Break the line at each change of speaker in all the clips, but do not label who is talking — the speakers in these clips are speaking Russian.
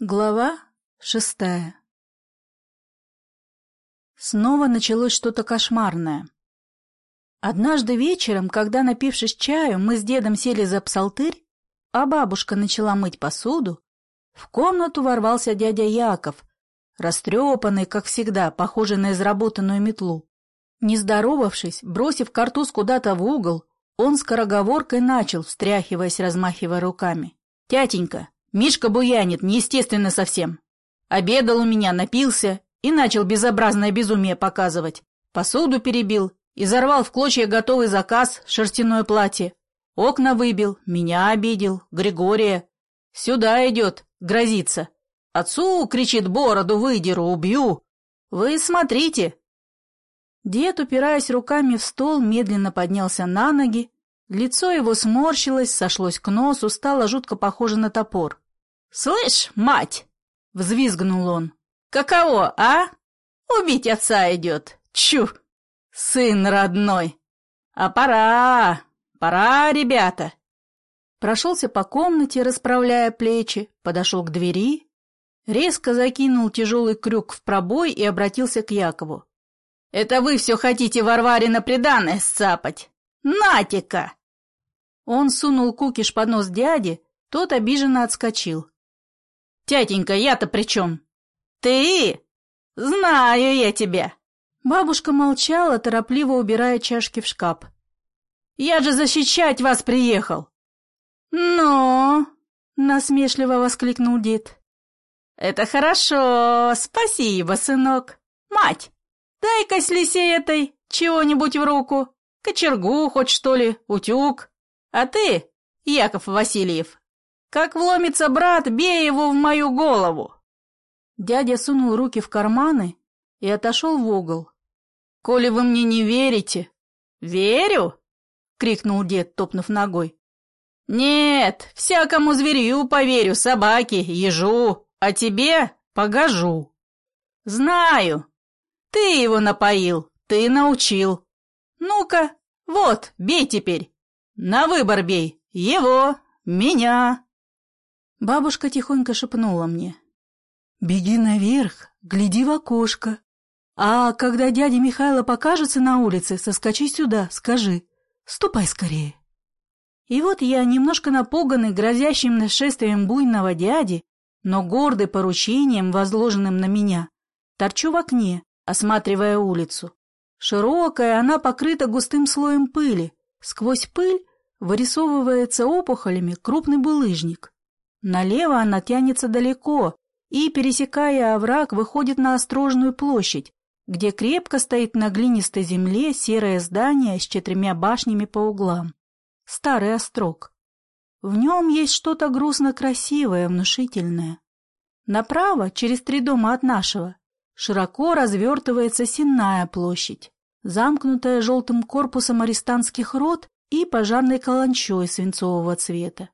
Глава шестая Снова началось что-то кошмарное. Однажды вечером, когда, напившись чаю, мы с дедом сели за псалтырь, а бабушка начала мыть посуду, в комнату ворвался дядя Яков, растрепанный, как всегда, похожий на изработанную метлу. Не здоровавшись, бросив картуз куда-то в угол, он скороговоркой начал, встряхиваясь, размахивая руками. «Тятенька, Мишка буянит, неестественно совсем. Обедал у меня, напился и начал безобразное безумие показывать. Посуду перебил, изорвал в клочья готовый заказ, шерстяное платье. Окна выбил, меня обидел, Григория. Сюда идет, грозится. Отцу, кричит, бороду выдеру, убью. Вы смотрите. Дед, упираясь руками в стол, медленно поднялся на ноги. Лицо его сморщилось, сошлось к носу, стало жутко похоже на топор. «Слышь, мать!» — взвизгнул он. «Каково, а? Убить отца идет! Чу! Сын родной! А пора! Пора, ребята!» Прошелся по комнате, расправляя плечи, подошел к двери, резко закинул тяжелый крюк в пробой и обратился к Якову. «Это вы все хотите Варваре на приданное сцапать? Натика!» Он сунул кукиш под нос дяди, тот обиженно отскочил. Тятенька, я-то при чем? Ты? Знаю я тебя. Бабушка молчала, торопливо убирая чашки в шкаф. Я же защищать вас приехал. Но, насмешливо воскликнул дед. Это хорошо, спасибо, сынок. Мать, дай-ка слесе этой чего-нибудь в руку. Кочергу хоть что ли, утюг. А ты, Яков Васильев, как вломится брат, бей его в мою голову!» Дядя сунул руки в карманы и отошел в угол. «Коли вы мне не верите...» «Верю!» — крикнул дед, топнув ногой. «Нет, всякому зверю поверю, собаке, ежу, а тебе погожу. Знаю, ты его напоил, ты научил. Ну-ка, вот, бей теперь. На выбор бей, его, меня». Бабушка тихонько шепнула мне. «Беги наверх, гляди в окошко. А когда дядя Михайло покажется на улице, соскочи сюда, скажи. Ступай скорее». И вот я, немножко напуганный грозящим нашествием буйного дяди, но гордый поручением, возложенным на меня, торчу в окне, осматривая улицу. Широкая, она покрыта густым слоем пыли. Сквозь пыль вырисовывается опухолями крупный булыжник. Налево она тянется далеко и, пересекая овраг, выходит на острожную площадь, где крепко стоит на глинистой земле серое здание с четырьмя башнями по углам. Старый острог. В нем есть что-то грустно красивое, внушительное. Направо, через три дома от нашего, широко развертывается Сенная площадь, замкнутая желтым корпусом арестантских рот и пожарной каланчой свинцового цвета.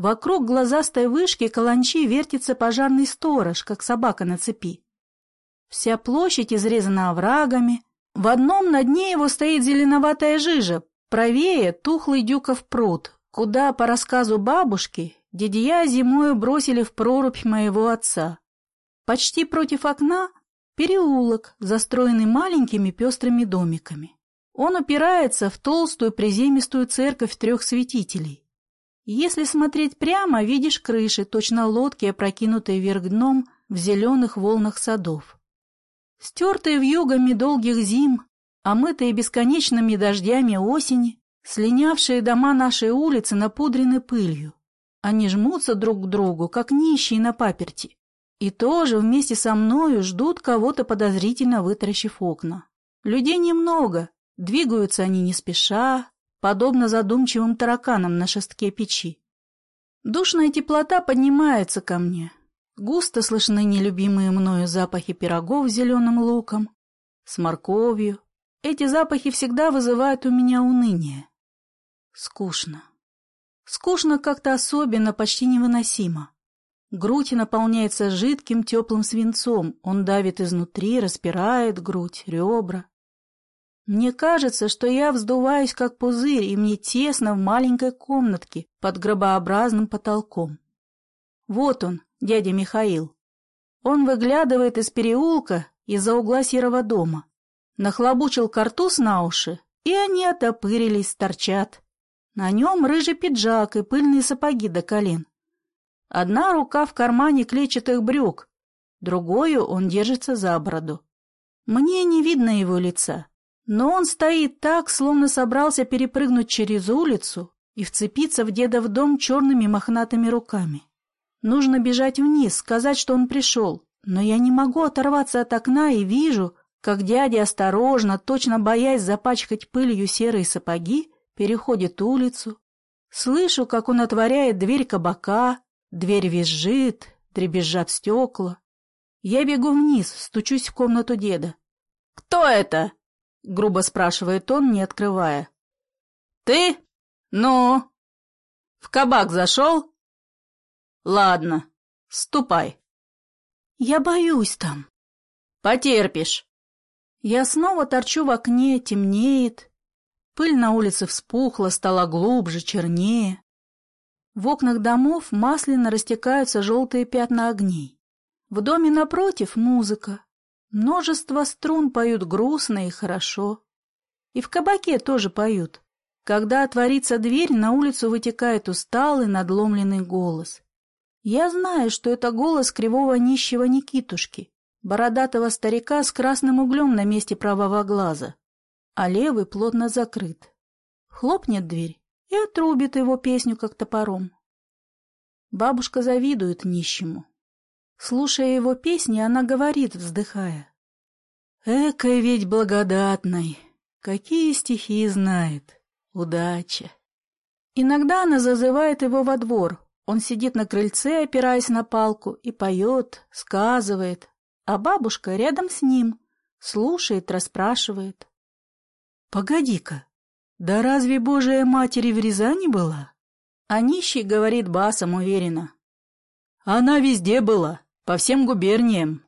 Вокруг глазастой вышки каланчи вертится пожарный сторож, как собака на цепи. Вся площадь изрезана оврагами. В одном на дне его стоит зеленоватая жижа, правее тухлый дюков пруд, куда, по рассказу бабушки, дедья зимою бросили в прорубь моего отца. Почти против окна переулок, застроенный маленькими пестрыми домиками. Он упирается в толстую приземистую церковь трех святителей. Если смотреть прямо, видишь крыши, точно лодки, опрокинутые вверх дном в зеленых волнах садов. Стертые вьюгами долгих зим, омытые бесконечными дождями осени, слинявшие дома нашей улицы напудрены пылью. Они жмутся друг к другу, как нищие на паперти, и тоже вместе со мною ждут кого-то подозрительно вытаращив окна. Людей немного, двигаются они не спеша, подобно задумчивым тараканам на шестке печи. Душная теплота поднимается ко мне. Густо слышны нелюбимые мною запахи пирогов с зеленым луком, с морковью. Эти запахи всегда вызывают у меня уныние. Скучно. Скучно как-то особенно, почти невыносимо. Грудь наполняется жидким теплым свинцом, он давит изнутри, распирает грудь, ребра. Мне кажется, что я вздуваюсь как пузырь, и мне тесно в маленькой комнатке под гробообразным потолком. Вот он, дядя Михаил. Он выглядывает из переулка из-за угла серого дома. Нахлобучил картуз на уши, и они отопырились, торчат. На нем рыжий пиджак и пыльные сапоги до колен. Одна рука в кармане клетчатых брюк, другую он держится за бороду. Мне не видно его лица, но он стоит так, словно собрался перепрыгнуть через улицу и вцепиться в деда в дом черными мохнатыми руками. Нужно бежать вниз, сказать, что он пришел, но я не могу оторваться от окна и вижу, как дядя осторожно, точно боясь запачкать пылью серые сапоги, переходит улицу. Слышу, как он отворяет дверь кабака, дверь визжит, дребезжат стекла. Я бегу вниз, стучусь в комнату деда. «Кто это?» — грубо спрашивает он, не открывая. «Ты? Ну? В кабак зашел?» «Ладно, ступай». «Я боюсь там». «Потерпишь». Я снова торчу в окне, темнеет. Пыль на улице вспухла, стала глубже, чернее. В окнах домов масляно растекаются желтые пятна огней. В доме напротив музыка. Множество струн поют грустно и хорошо. И в кабаке тоже поют. Когда отворится дверь, на улицу вытекает усталый, надломленный голос. Я знаю, что это голос кривого нищего Никитушки, бородатого старика с красным углем на месте правого глаза, а левый плотно закрыт. Хлопнет дверь и отрубит его песню, как топором. Бабушка завидует нищему. Слушая его песни, она говорит, вздыхая. «Экой ведь благодатной! Какие стихи знает! Удача!» Иногда она зазывает его во двор. Он сидит на крыльце, опираясь на палку, и поет, сказывает, а бабушка рядом с ним, слушает, расспрашивает. «Погоди-ка, да разве Божия Матери в Рязани была?» А нищий говорит басом уверенно. «Она везде была, по всем губерниям».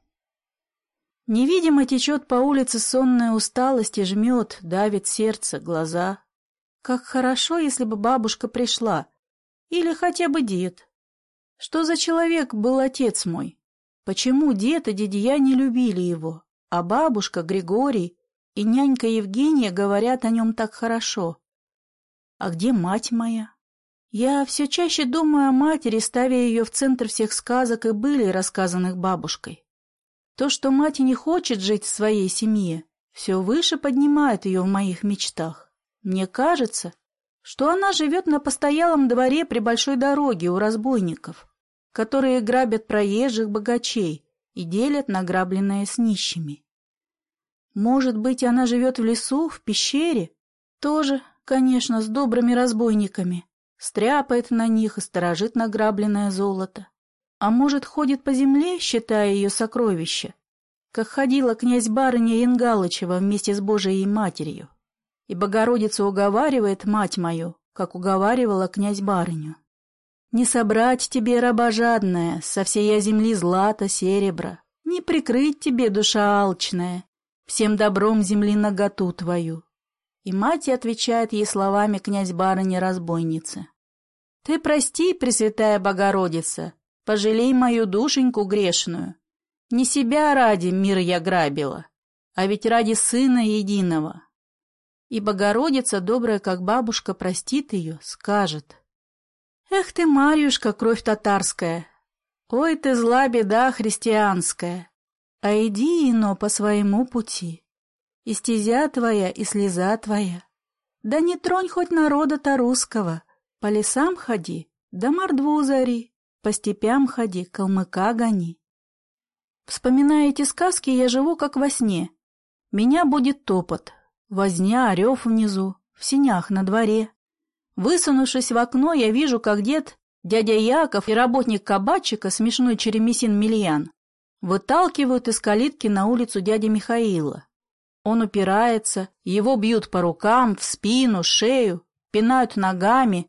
Невидимо течет по улице сонная усталость и жмет, давит сердце, глаза. Как хорошо, если бы бабушка пришла, или хотя бы дед. Что за человек был отец мой? Почему дед и дядя не любили его, а бабушка, Григорий и нянька Евгения говорят о нем так хорошо? А где мать моя? Я все чаще думаю о матери, ставя ее в центр всех сказок и были рассказанных бабушкой. То, что мать не хочет жить в своей семье, все выше поднимает ее в моих мечтах. Мне кажется, что она живет на постоялом дворе при большой дороге у разбойников которые грабят проезжих богачей и делят награбленное с нищими. Может быть, она живет в лесу, в пещере? Тоже, конечно, с добрыми разбойниками. Стряпает на них и сторожит награбленное золото. А может, ходит по земле, считая ее сокровища, как ходила князь-барыня Янгалычева вместе с Божией Матерью. И Богородица уговаривает мать мою, как уговаривала князь-барыню. Не собрать тебе, раба жадная, со всей земли злата, серебра, Не прикрыть тебе, душа алчная, всем добром земли наготу твою. И мать отвечает ей словами князь-барыни-разбойницы. Ты прости, Пресвятая Богородица, пожалей мою душеньку грешную. Не себя ради мир я грабила, а ведь ради Сына Единого. И Богородица, добрая как бабушка, простит ее, скажет — Эх ты, Марьюшка, кровь татарская! Ой ты зла беда христианская! А иди, ино, по своему пути. И стезя твоя, и слеза твоя. Да не тронь хоть народа-то русского, По лесам ходи, да мордву зари, По степям ходи, калмыка гони. Вспоминая эти сказки, я живу как во сне. Меня будет топот, возня, орев внизу, в синях на дворе. Высунувшись в окно, я вижу, как дед, дядя Яков и работник кабачика, смешной черемисин Мильян, выталкивают из калитки на улицу дяди Михаила. Он упирается, его бьют по рукам, в спину, шею, пинают ногами,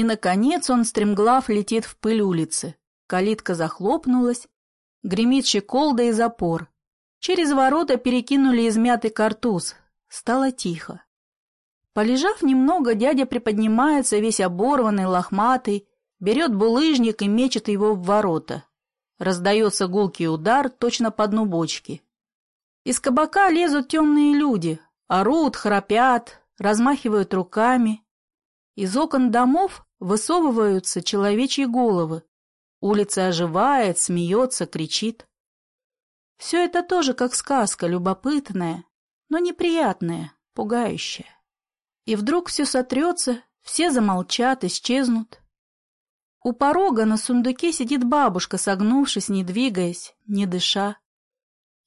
и, наконец, он стремглав летит в пыль улицы. Калитка захлопнулась, гремит щеколда и запор. Через ворота перекинули измятый картуз. Стало тихо. Полежав немного, дядя приподнимается, весь оборванный, лохматый, берет булыжник и мечет его в ворота. Раздается гулкий удар точно по дну бочки. Из кабака лезут темные люди, орут, храпят, размахивают руками. Из окон домов высовываются человечьи головы. Улица оживает, смеется, кричит. Все это тоже как сказка, любопытная, но неприятная, пугающая. И вдруг все сотрется, все замолчат, исчезнут. У порога на сундуке сидит бабушка, согнувшись, не двигаясь, не дыша.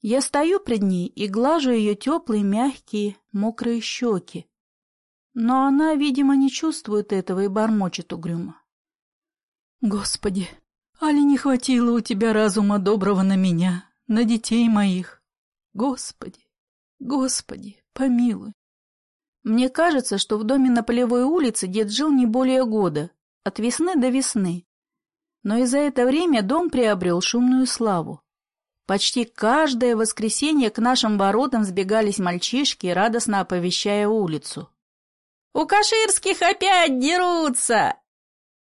Я стою пред ней и глажу ее теплые, мягкие, мокрые щеки. Но она, видимо, не чувствует этого и бормочет угрюмо. Господи, али не хватило у тебя разума доброго на меня, на детей моих? Господи, Господи, помилуй. Мне кажется, что в доме на Полевой улице дед жил не более года, от весны до весны. Но и за это время дом приобрел шумную славу. Почти каждое воскресенье к нашим воротам сбегались мальчишки, радостно оповещая улицу. «У Каширских опять дерутся!»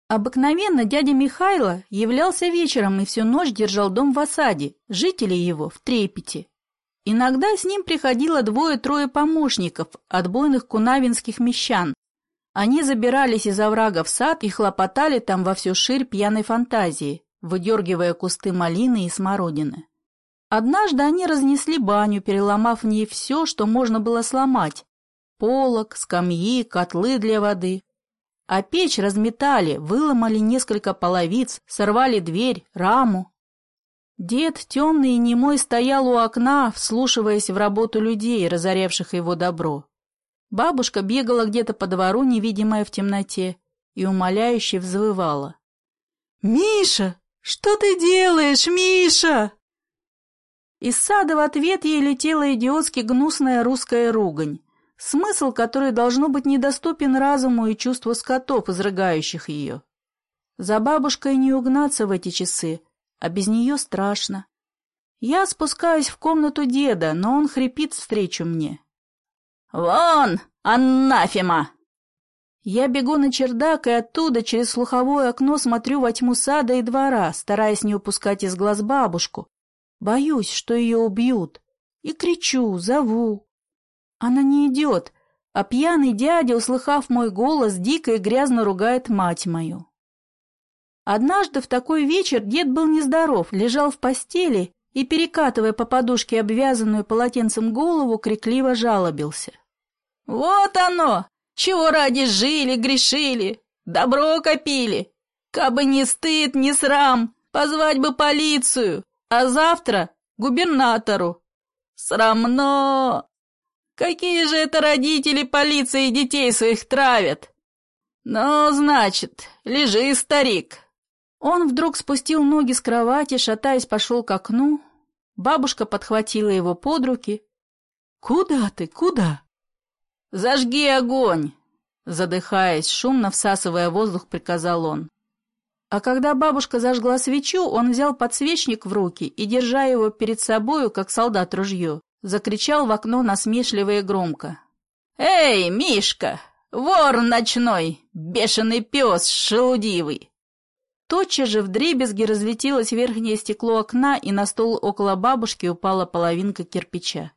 Обыкновенно дядя Михайло являлся вечером и всю ночь держал дом в осаде, жители его в трепете. Иногда с ним приходило двое-трое помощников, отбойных кунавинских мещан, они забирались из оврага в сад и хлопотали там во всю ширь пьяной фантазии, выдергивая кусты малины и смородины. Однажды они разнесли баню, переломав в ней все, что можно было сломать. Полок, скамьи, котлы для воды. А печь разметали, выломали несколько половиц, сорвали дверь, раму. Дед, темный и немой, стоял у окна, вслушиваясь в работу людей, разоревших его добро. Бабушка бегала где-то по двору, невидимая в темноте, и умоляюще взвывала. «Миша, что ты делаешь, Миша?» Из сада в ответ ей летела идиотски гнусная русская ругань, смысл которой должно быть недоступен разуму и чувству скотов, изрыгающих ее. За бабушкой не угнаться в эти часы, а без нее страшно. Я спускаюсь в комнату деда, но он хрипит встречу мне. «Вон, анафема!» Я бегу на чердак и оттуда через слуховое окно смотрю во тьму сада и двора, стараясь не упускать из глаз бабушку. Боюсь, что ее убьют. И кричу, зову. Она не идет, а пьяный дядя, услыхав мой голос, дико и грязно ругает мать мою. Однажды в такой вечер дед был нездоров, лежал в постели и, перекатывая по подушке обвязанную полотенцем голову, крикливо жалобился. Вот оно! Чего ради жили, грешили, добро копили. Кабы не стыд, не срам, позвать бы полицию, а завтра губернатору. Срамно! Какие же это родители полиции детей своих травят? Ну, значит, лежи, старик. Он вдруг спустил ноги с кровати, шатаясь, пошел к окну. Бабушка подхватила его под руки. «Куда ты, куда?» «Зажги огонь!» Задыхаясь, шумно всасывая воздух, приказал он. А когда бабушка зажгла свечу, он взял подсвечник в руки и, держа его перед собою, как солдат ружье, закричал в окно насмешливо и громко. «Эй, Мишка! Вор ночной! Бешеный пес шелудивый!» Тотчас же вдребезги разлетелось верхнее стекло окна, и на стол около бабушки упала половинка кирпича.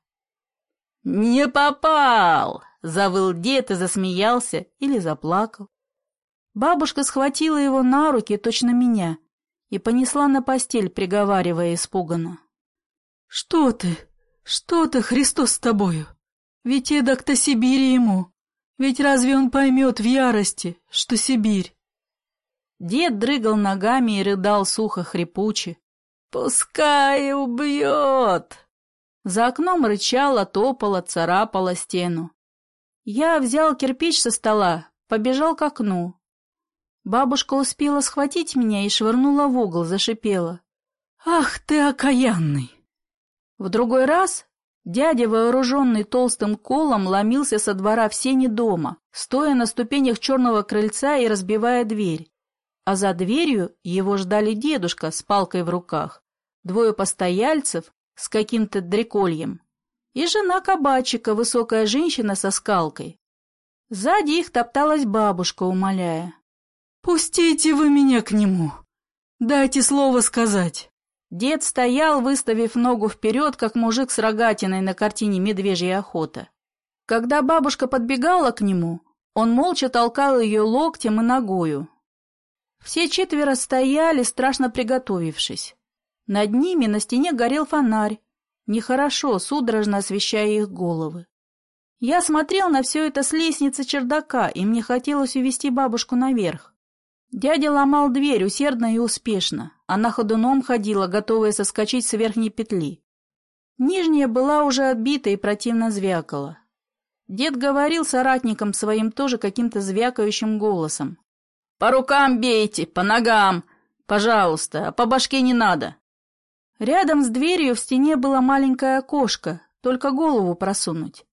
«Не попал!» Завыл дед и засмеялся или заплакал. Бабушка схватила его на руки, точно меня, и понесла на постель, приговаривая испуганно. — Что ты? Что ты, Христос с тобою? Ведь эдак-то Сибирь ему. Ведь разве он поймет в ярости, что Сибирь? Дед дрыгал ногами и рыдал сухо хрипуче. «Пускай убьет!» За окном рычала, топала, царапала стену. Я взял кирпич со стола, побежал к окну. Бабушка успела схватить меня и швырнула в угол, зашипела. «Ах ты окаянный!» В другой раз дядя, вооруженный толстым колом, ломился со двора в сене дома, стоя на ступенях черного крыльца и разбивая дверь. А за дверью его ждали дедушка с палкой в руках, двое постояльцев с каким-то дрекольем и жена кабачика, высокая женщина со скалкой. Сзади их топталась бабушка, умоляя. «Пустите вы меня к нему! Дайте слово сказать!» Дед стоял, выставив ногу вперед, как мужик с рогатиной на картине «Медвежья охота». Когда бабушка подбегала к нему, он молча толкал ее локтем и ногою. Все четверо стояли, страшно приготовившись. Над ними на стене горел фонарь, нехорошо, судорожно освещая их головы. Я смотрел на все это с лестницы чердака, и мне хотелось увести бабушку наверх. Дядя ломал дверь усердно и успешно. Она ходуном ходила, готовая соскочить с верхней петли. Нижняя была уже отбита и противно звякала. Дед говорил соратникам своим тоже каким-то звякающим голосом. «По рукам бейте, по ногам! Пожалуйста, а по башке не надо!» Рядом с дверью в стене было маленькое окошко, только голову просунуть.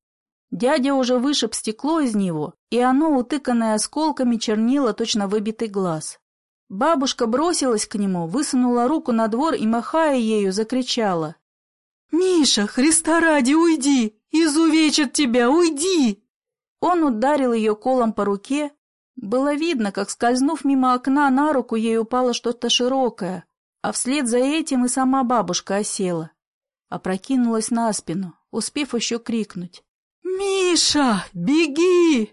Дядя уже вышиб стекло из него, и оно, утыканное осколками, чернило точно выбитый глаз. Бабушка бросилась к нему, высунула руку на двор и, махая ею, закричала. «Миша, Христа ради, уйди! Изувечат тебя, уйди!» Он ударил ее колом по руке. Было видно, как, скользнув мимо окна, на руку ей упало что-то широкое, а вслед за этим и сама бабушка осела. Опрокинулась на спину, успев еще крикнуть. «Миша, беги!»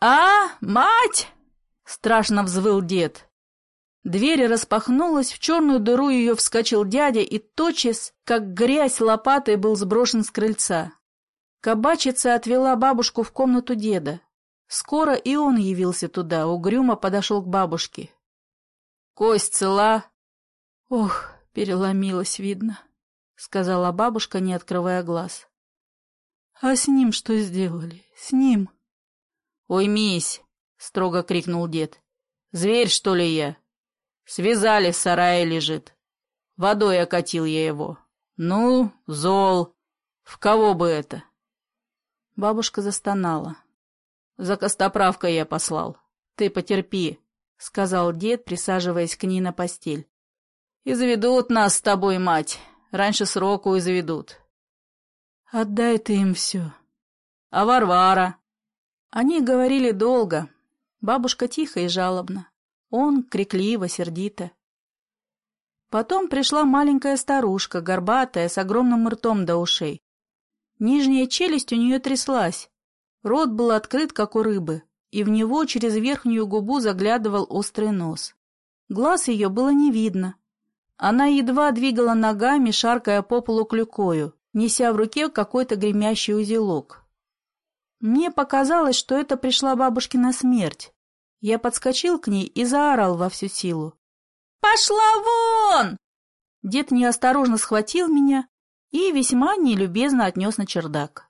«А, мать!» — страшно взвыл дед. Дверь распахнулась, в черную дыру ее вскочил дядя и тотчас, как грязь лопатой, был сброшен с крыльца. Кабачица отвела бабушку в комнату деда. Скоро и он явился туда, угрюмо подошел к бабушке. «Кость цела?» «Ох, переломилась, видно», — сказала бабушка, не открывая глаз. «А с ним что сделали? С ним?»
«Уймись!» — строго крикнул дед. «Зверь, что ли я? Связали, в сарае лежит. Водой окатил я его. Ну, зол. В кого бы это?»
Бабушка застонала.
«За костоправкой я послал. Ты потерпи», — сказал дед, присаживаясь к ней на постель. «И заведут нас с тобой, мать. Раньше сроку и заведут.
Отдай ты им все.
А Варвара?
Они говорили долго. Бабушка тихо и жалобно. Он крикливо, сердито. Потом пришла маленькая старушка, горбатая, с огромным ртом до ушей. Нижняя челюсть у нее тряслась. Рот был открыт, как у рыбы, и в него через верхнюю губу заглядывал острый нос. Глаз ее было не видно. Она едва двигала ногами, шаркая по полу клюкою, неся в руке какой-то гремящий узелок. Мне показалось, что это пришла бабушкина смерть. Я подскочил к ней и заорал во всю силу. «Пошла вон!» Дед неосторожно схватил меня и весьма нелюбезно отнес на чердак.